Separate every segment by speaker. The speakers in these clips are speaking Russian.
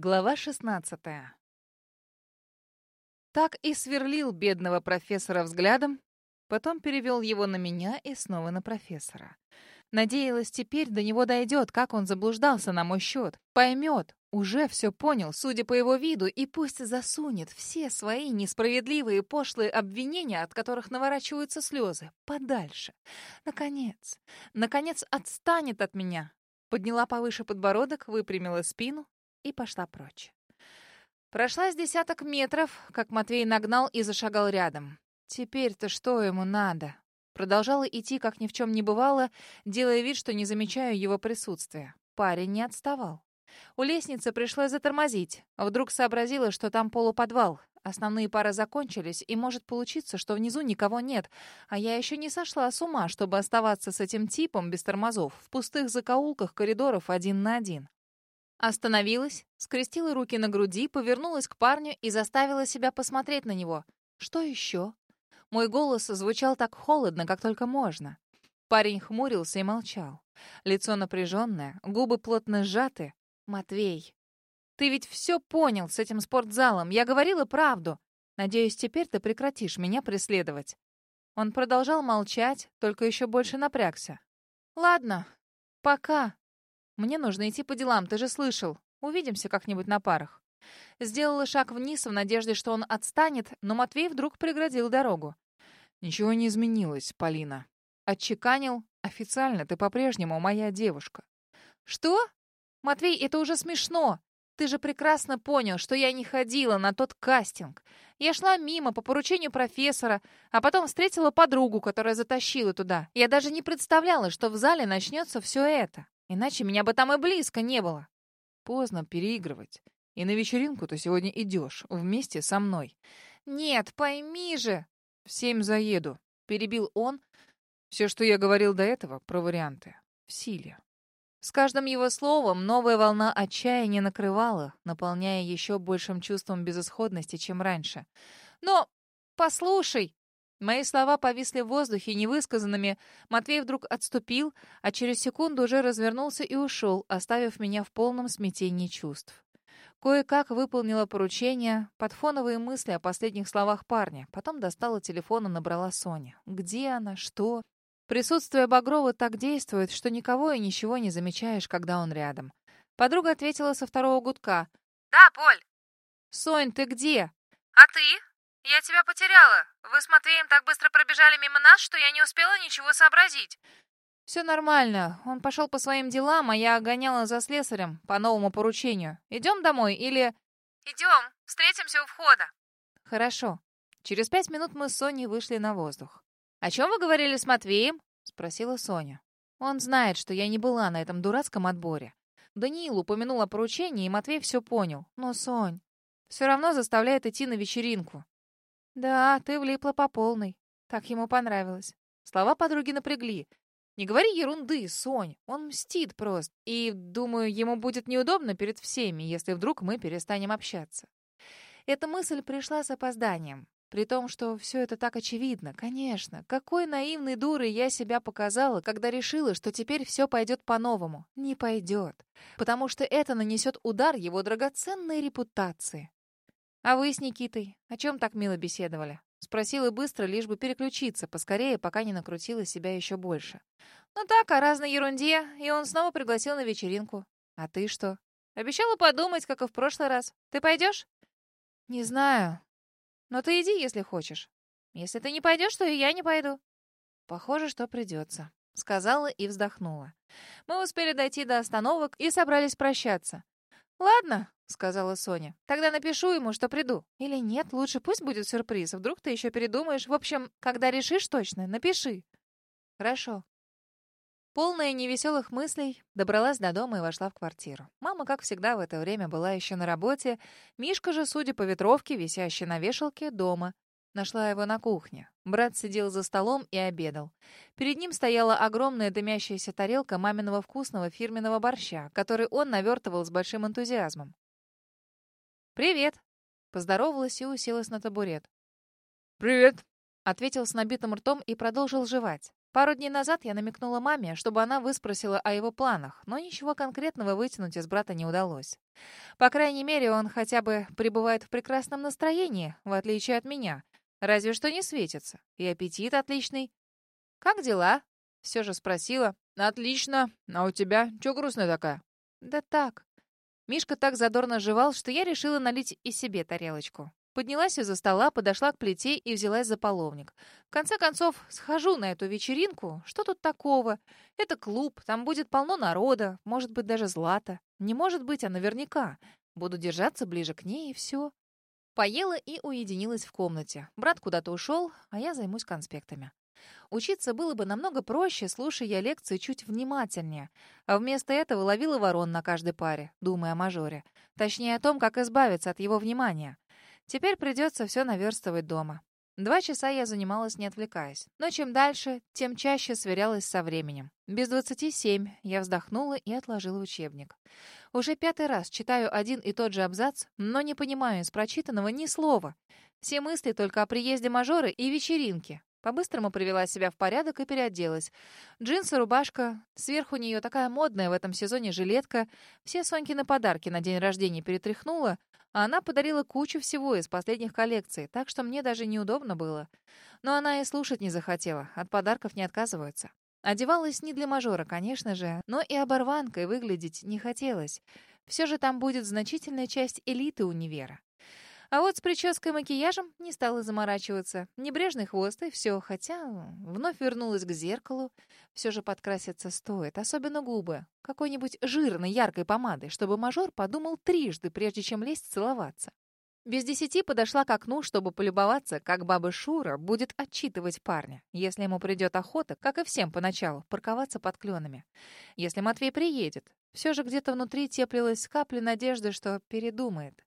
Speaker 1: Глава 16 Так и сверлил бедного профессора взглядом, потом перевел его на меня и снова на профессора. Надеялась, теперь до него дойдет, как он заблуждался на мой счет. Поймет, уже все понял, судя по его виду, и пусть засунет все свои несправедливые пошлые обвинения, от которых наворачиваются слезы, подальше. Наконец, наконец отстанет от меня. Подняла повыше подбородок, выпрямила спину и пошла прочь. Прошла десяток метров, как Матвей нагнал и зашагал рядом. Теперь-то что ему надо? Продолжала идти, как ни в чем не бывало, делая вид, что не замечаю его присутствия. Парень не отставал. У лестницы пришлось затормозить. Вдруг сообразила, что там полуподвал. Основные пары закончились, и может получиться, что внизу никого нет. А я еще не сошла с ума, чтобы оставаться с этим типом без тормозов в пустых закоулках коридоров один на один. Остановилась, скрестила руки на груди, повернулась к парню и заставила себя посмотреть на него. Что еще? Мой голос звучал так холодно, как только можно. Парень хмурился и молчал. Лицо напряженное, губы плотно сжаты. «Матвей, ты ведь все понял с этим спортзалом. Я говорила правду. Надеюсь, теперь ты прекратишь меня преследовать». Он продолжал молчать, только еще больше напрягся. «Ладно, пока. Мне нужно идти по делам, ты же слышал. Увидимся как-нибудь на парах». Сделала шаг вниз в надежде, что он отстанет, но Матвей вдруг преградил дорогу. «Ничего не изменилось, Полина». Отчеканил. «Официально ты по-прежнему моя девушка». «Что? Матвей, это уже смешно. Ты же прекрасно понял, что я не ходила на тот кастинг. Я шла мимо по поручению профессора, а потом встретила подругу, которая затащила туда. Я даже не представляла, что в зале начнется все это. Иначе меня бы там и близко не было.
Speaker 2: Поздно переигрывать. И на вечеринку ты сегодня идешь вместе со мной.
Speaker 1: Нет, пойми же.
Speaker 2: В семь заеду. Перебил он. Все, что я говорил до этого, про варианты. В силе.
Speaker 1: С каждым его словом новая волна отчаяния накрывала, наполняя еще большим чувством безысходности, чем раньше. «Но послушай!» Мои слова повисли в воздухе невысказанными. Матвей вдруг отступил, а через секунду уже развернулся и ушел, оставив меня в полном смятении чувств. Кое-как выполнила поручение под фоновые мысли о последних словах парня. Потом достала телефон и набрала Соня. Где она? Что? Присутствие Багрова так действует, что никого и ничего не замечаешь, когда он рядом. Подруга ответила со второго гудка.
Speaker 3: «Да, Поль».
Speaker 1: «Сонь, ты где?»
Speaker 3: «А ты? Я тебя потеряла. Вы с Матвеем так быстро пробежали мимо нас, что я не успела ничего сообразить».
Speaker 1: «Все нормально. Он пошел по своим делам, а я гоняла за слесарем по новому поручению. Идем домой или...»
Speaker 3: «Идем. Встретимся у входа».
Speaker 1: «Хорошо». Через пять минут мы с Соней вышли на воздух. «О чем вы говорили с Матвеем?» — спросила Соня. «Он знает, что я не была на этом дурацком отборе. Даниил упомянул о поручении, и Матвей все понял. Но, Сонь, все равно заставляет идти на вечеринку». «Да, ты влипла по полной. Так ему понравилось». Слова подруги напрягли. Не говори ерунды, Сонь. Он мстит просто. И, думаю, ему будет неудобно перед всеми, если вдруг мы перестанем общаться. Эта мысль пришла с опозданием. При том, что все это так очевидно, конечно. Какой наивной дурой я себя показала, когда решила, что теперь все пойдет по-новому. Не пойдет. Потому что это нанесет удар его драгоценной репутации. А вы с Никитой о чем так мило беседовали? Спросила быстро, лишь бы переключиться поскорее, пока не накрутила себя еще больше. Ну так, о разной ерунде, и он снова пригласил на вечеринку. А ты что? Обещала подумать, как и в прошлый раз. Ты пойдешь? Не знаю. Но ты иди, если хочешь. Если ты не пойдешь, то и я не пойду. Похоже, что придется. Сказала и вздохнула. Мы успели дойти до остановок и собрались прощаться. «Ладно», — сказала Соня. «Тогда напишу ему, что приду. Или нет, лучше пусть будет сюрприз. Вдруг ты еще передумаешь. В общем, когда решишь точно, напиши». «Хорошо». Полная невеселых мыслей, добралась до дома и вошла в квартиру. Мама, как всегда, в это время была еще на работе. Мишка же, судя по ветровке, висящей на вешалке, дома. Нашла его на кухне. Брат сидел за столом и обедал. Перед ним стояла огромная дымящаяся тарелка маминого вкусного фирменного борща, который он навертывал с большим энтузиазмом. «Привет!» — поздоровалась и уселась на табурет.
Speaker 2: «Привет!»
Speaker 1: — ответил с набитым ртом и продолжил жевать. Пару дней назад я намекнула маме, чтобы она выспросила о его планах, но ничего конкретного вытянуть из брата не удалось. По крайней мере, он хотя бы пребывает в прекрасном настроении, в отличие от меня. Разве что не светится. И аппетит отличный. «Как дела?» — все же спросила. «Отлично. А у тебя? Чё грустная такая?» «Да так». Мишка так задорно жевал, что я решила налить и себе тарелочку. Поднялась из-за стола, подошла к плите и взялась за половник. В конце концов, схожу на эту вечеринку. Что тут такого? Это клуб, там будет полно народа, может быть, даже злата. Не может быть, а наверняка. Буду держаться ближе к ней, и все. Поела и уединилась в комнате. Брат куда-то ушел, а я займусь конспектами. Учиться было бы намного проще, слушая я лекции чуть внимательнее. А вместо этого ловила ворон на каждой паре, думая о мажоре. Точнее, о том, как избавиться от его внимания. Теперь придется все наверстывать дома. Два часа я занималась, не отвлекаясь. Но чем дальше, тем чаще сверялась со временем. Без двадцати семь я вздохнула и отложила учебник. Уже пятый раз читаю один и тот же абзац, но не понимаю из прочитанного ни слова. Все мысли только о приезде мажора и вечеринке. По-быстрому привела себя в порядок и переоделась. Джинсы, рубашка, сверху нее такая модная в этом сезоне жилетка. Все Сонькины подарки на день рождения перетряхнула, а она подарила кучу всего из последних коллекций, так что мне даже неудобно было. Но она и слушать не захотела, от подарков не отказываются. Одевалась не для мажора, конечно же, но и оборванкой выглядеть не хотелось. Все же там будет значительная часть элиты универа. А вот с прической и макияжем не стала заморачиваться. Небрежный хвост и все, хотя вновь вернулась к зеркалу. Все же подкраситься стоит, особенно губы. Какой-нибудь жирной, яркой помадой, чтобы мажор подумал трижды, прежде чем лезть целоваться. Без десяти подошла к окну, чтобы полюбоваться, как баба Шура будет отчитывать парня, если ему придет охота, как и всем поначалу, парковаться под кленами. Если Матвей приедет, все же где-то внутри теплилась капля надежды, что передумает.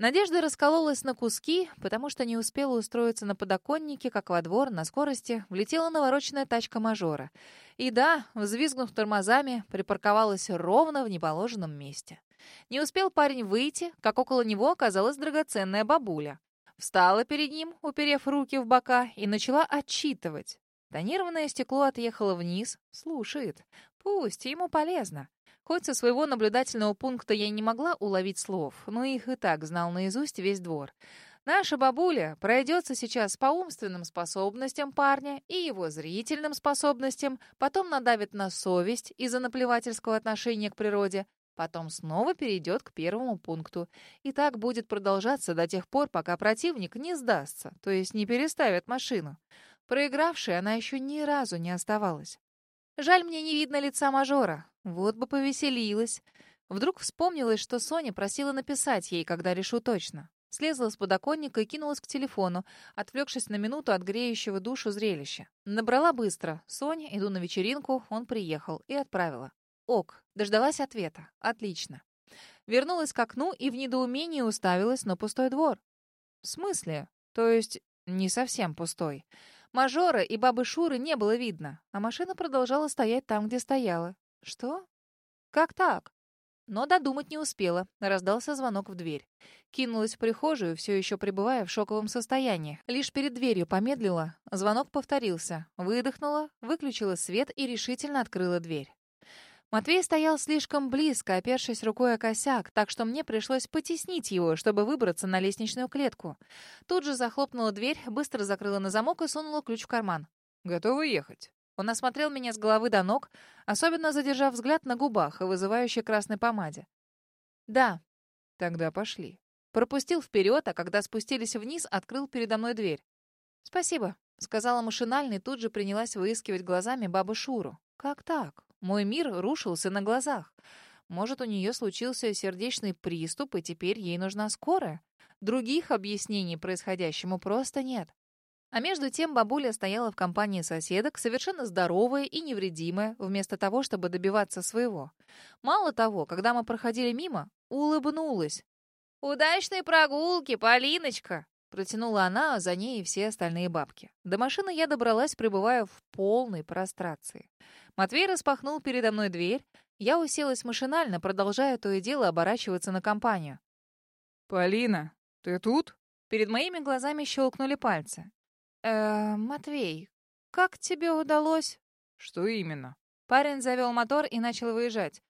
Speaker 1: Надежда раскололась на куски, потому что не успела устроиться на подоконнике, как во двор на скорости влетела навороченная тачка мажора. И да, взвизгнув тормозами, припарковалась ровно в неположенном месте. Не успел парень выйти, как около него оказалась драгоценная бабуля. Встала перед ним, уперев руки в бока, и начала отчитывать. Тонированное стекло отъехало вниз, слушает. Пусть, ему полезно. Хоть со своего наблюдательного пункта я не могла уловить слов, но их и так знал наизусть весь двор. Наша бабуля пройдется сейчас по умственным способностям парня и его зрительным способностям, потом надавит на совесть из-за наплевательского отношения к природе, потом снова перейдет к первому пункту. И так будет продолжаться до тех пор, пока противник не сдастся, то есть не переставит машину. Проигравшей она еще ни разу не оставалась. Жаль, мне не видно лица мажора. Вот бы повеселилась. Вдруг вспомнилось, что Соня просила написать ей, когда решу точно. Слезла с подоконника и кинулась к телефону, отвлекшись на минуту от греющего душу зрелища. Набрала быстро. «Соня, иду на вечеринку». Он приехал. И отправила. Ок. Дождалась ответа. Отлично. Вернулась к окну и в недоумении уставилась на пустой двор. В смысле? То есть не совсем пустой. Мажора и бабы Шуры не было видно, а машина продолжала стоять там, где стояла. Что? Как так? Но додумать не успела. Раздался звонок в дверь. Кинулась в прихожую, все еще пребывая в шоковом состоянии. Лишь перед дверью помедлила. Звонок повторился. Выдохнула, выключила свет и решительно открыла дверь. Матвей стоял слишком близко, опершись рукой о косяк, так что мне пришлось потеснить его, чтобы выбраться на лестничную клетку. Тут же захлопнула дверь, быстро закрыла на замок и сунула ключ в карман.
Speaker 2: «Готовы ехать?»
Speaker 1: Он осмотрел меня с головы до ног, особенно задержав взгляд на губах и вызывающей красной помаде. «Да».
Speaker 2: «Тогда пошли».
Speaker 1: Пропустил вперед, а когда спустились вниз, открыл передо мной дверь. «Спасибо», — сказала машинально и тут же принялась выискивать глазами бабу Шуру. «Как так? Мой мир рушился на глазах. Может, у нее случился сердечный приступ, и теперь ей нужна скорая? Других объяснений происходящему просто нет. А между тем бабуля стояла в компании соседок, совершенно здоровая и невредимая, вместо того, чтобы добиваться своего. Мало того, когда мы проходили мимо, улыбнулась. «Удачной прогулки, Полиночка!» Протянула она, а за ней и все остальные бабки. До машины я добралась, пребывая в полной прострации. Матвей распахнул передо мной дверь. Я уселась машинально, продолжая то и дело оборачиваться на компанию.
Speaker 2: «Полина, ты тут?»
Speaker 1: Перед моими глазами щелкнули пальцы. «Э, Матвей, как тебе удалось?»
Speaker 2: «Что именно?»
Speaker 1: Парень завел мотор и начал выезжать.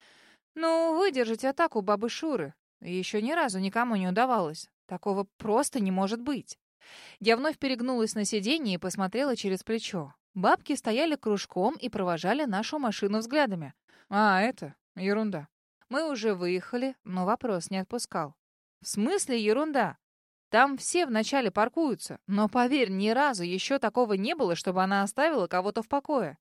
Speaker 1: «Ну, выдержать атаку бабы Шуры. Еще ни разу никому не удавалось. Такого просто не может быть». Я вновь перегнулась на сиденье и посмотрела через плечо. Бабки стояли кружком и провожали нашу машину взглядами.
Speaker 2: «А, это ерунда».
Speaker 1: Мы уже выехали, но вопрос не отпускал. «В смысле ерунда? Там все вначале паркуются, но, поверь, ни разу еще такого не было, чтобы она оставила кого-то в покое.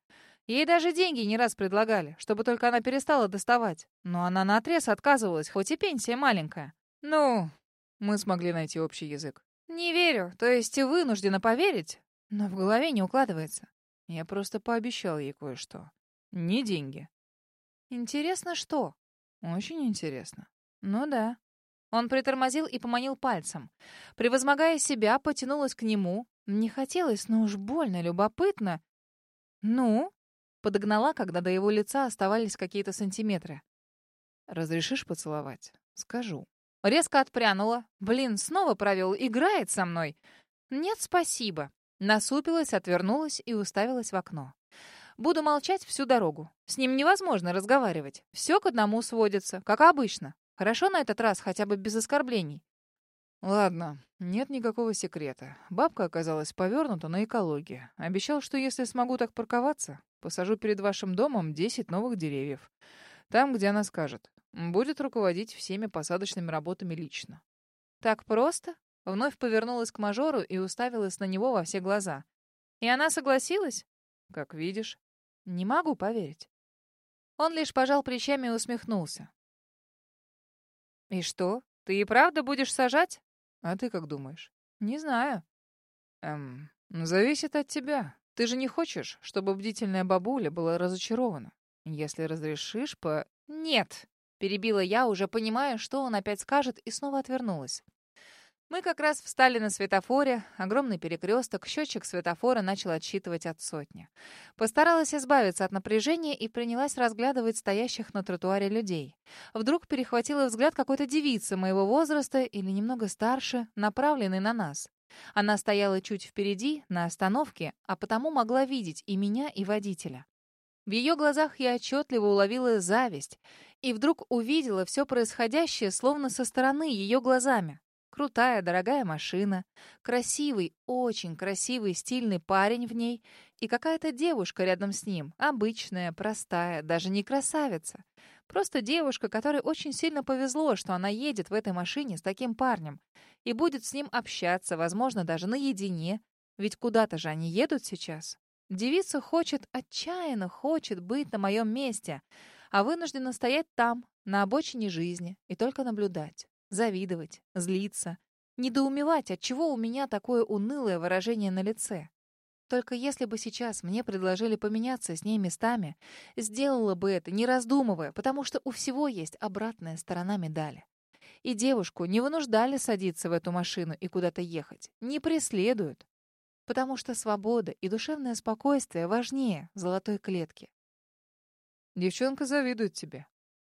Speaker 1: Ей даже деньги не раз предлагали, чтобы только она перестала доставать. Но она наотрез отказывалась, хоть и пенсия маленькая.
Speaker 2: Ну, мы смогли найти общий язык.
Speaker 1: Не верю, то есть вынуждена поверить, но в голове не укладывается.
Speaker 2: Я просто пообещал ей кое-что. Не деньги.
Speaker 1: Интересно, что?
Speaker 2: Очень интересно.
Speaker 1: Ну да. Он притормозил и поманил пальцем. Превозмогая себя, потянулась к нему. Не хотелось, но уж больно любопытно. «Ну?» — подогнала, когда до его лица оставались какие-то сантиметры.
Speaker 2: «Разрешишь поцеловать?» «Скажу».
Speaker 1: Резко отпрянула. «Блин, снова провел. Играет со мной». «Нет, спасибо». Насупилась, отвернулась и уставилась в окно. Буду молчать всю дорогу. С ним невозможно разговаривать. Все к одному сводится, как обычно. Хорошо на этот раз, хотя бы без оскорблений.
Speaker 2: Ладно, нет никакого секрета. Бабка оказалась повернута на экологию. Обещал, что если смогу так парковаться, посажу перед вашим домом 10 новых деревьев. Там, где она скажет. Будет руководить всеми посадочными работами лично.
Speaker 1: Так просто? Вновь повернулась к мажору и уставилась на него во все глаза. И она согласилась?
Speaker 2: Как видишь.
Speaker 1: Не могу поверить. Он лишь пожал плечами и усмехнулся. «И что? Ты и правда будешь сажать?»
Speaker 2: «А ты как думаешь?»
Speaker 1: «Не знаю».
Speaker 2: «Эм, зависит от тебя. Ты же не хочешь, чтобы бдительная бабуля была разочарована. Если разрешишь по...»
Speaker 1: «Нет», — перебила я, уже понимая, что он опять скажет, и снова отвернулась. Мы как раз встали на светофоре, огромный перекресток, счетчик светофора начал отсчитывать от сотни. Постаралась избавиться от напряжения и принялась разглядывать стоящих на тротуаре людей. Вдруг перехватила взгляд какой-то девицы моего возраста или немного старше, направленной на нас. Она стояла чуть впереди, на остановке, а потому могла видеть и меня, и водителя. В ее глазах я отчетливо уловила зависть и вдруг увидела все происходящее словно со стороны ее глазами. Крутая, дорогая машина, красивый, очень красивый, стильный парень в ней и какая-то девушка рядом с ним, обычная, простая, даже не красавица. Просто девушка, которой очень сильно повезло, что она едет в этой машине с таким парнем и будет с ним общаться, возможно, даже наедине, ведь куда-то же они едут сейчас. Девица хочет, отчаянно хочет быть на моем месте, а вынуждена стоять там, на обочине жизни, и только наблюдать завидовать, злиться, недоумевать, отчего у меня такое унылое выражение на лице. Только если бы сейчас мне предложили поменяться с ней местами, сделала бы это, не раздумывая, потому что у всего есть обратная сторона медали. И девушку не вынуждали садиться в эту машину и куда-то ехать, не преследуют, потому что свобода и душевное спокойствие важнее золотой клетки.
Speaker 2: Девчонка завидует тебе.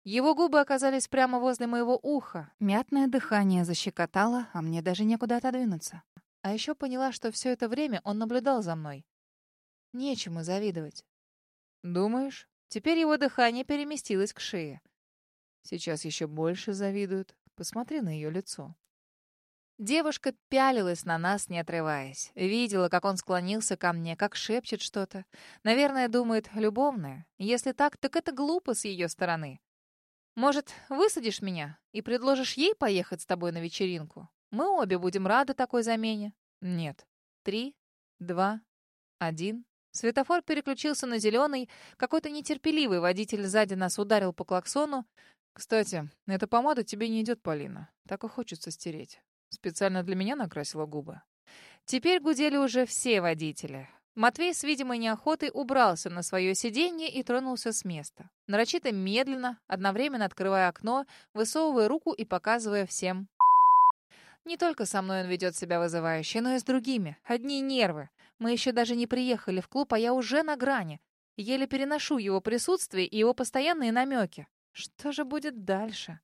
Speaker 1: Его губы оказались прямо возле моего уха. Мятное дыхание защекотало, а мне даже некуда отодвинуться. А еще поняла, что все это время он наблюдал за мной. Нечему завидовать.
Speaker 2: Думаешь?
Speaker 1: Теперь его дыхание переместилось к шее.
Speaker 2: Сейчас еще больше завидуют. Посмотри на ее лицо.
Speaker 1: Девушка пялилась на нас, не отрываясь. Видела, как он склонился ко мне, как шепчет что-то. Наверное, думает, любовное. Если так, так это глупо с ее стороны. Может, высадишь меня и предложишь ей поехать с тобой на вечеринку? Мы обе будем рады такой замене.
Speaker 2: Нет.
Speaker 1: Три, два, один. Светофор переключился на зеленый. Какой-то нетерпеливый водитель сзади нас ударил по клаксону.
Speaker 2: Кстати, эта помада тебе не идет, Полина. Так и хочется стереть. Специально для меня накрасила губы.
Speaker 1: Теперь гудели уже все водители. Матвей с видимой неохотой убрался на свое сиденье и тронулся с места. Нарочито медленно, одновременно открывая окно, высовывая руку и показывая всем. Не только со мной он ведет себя вызывающе, но и с другими. Одни нервы. Мы еще даже не приехали в клуб, а я уже на грани. Еле переношу его присутствие и его постоянные намеки. Что же будет дальше?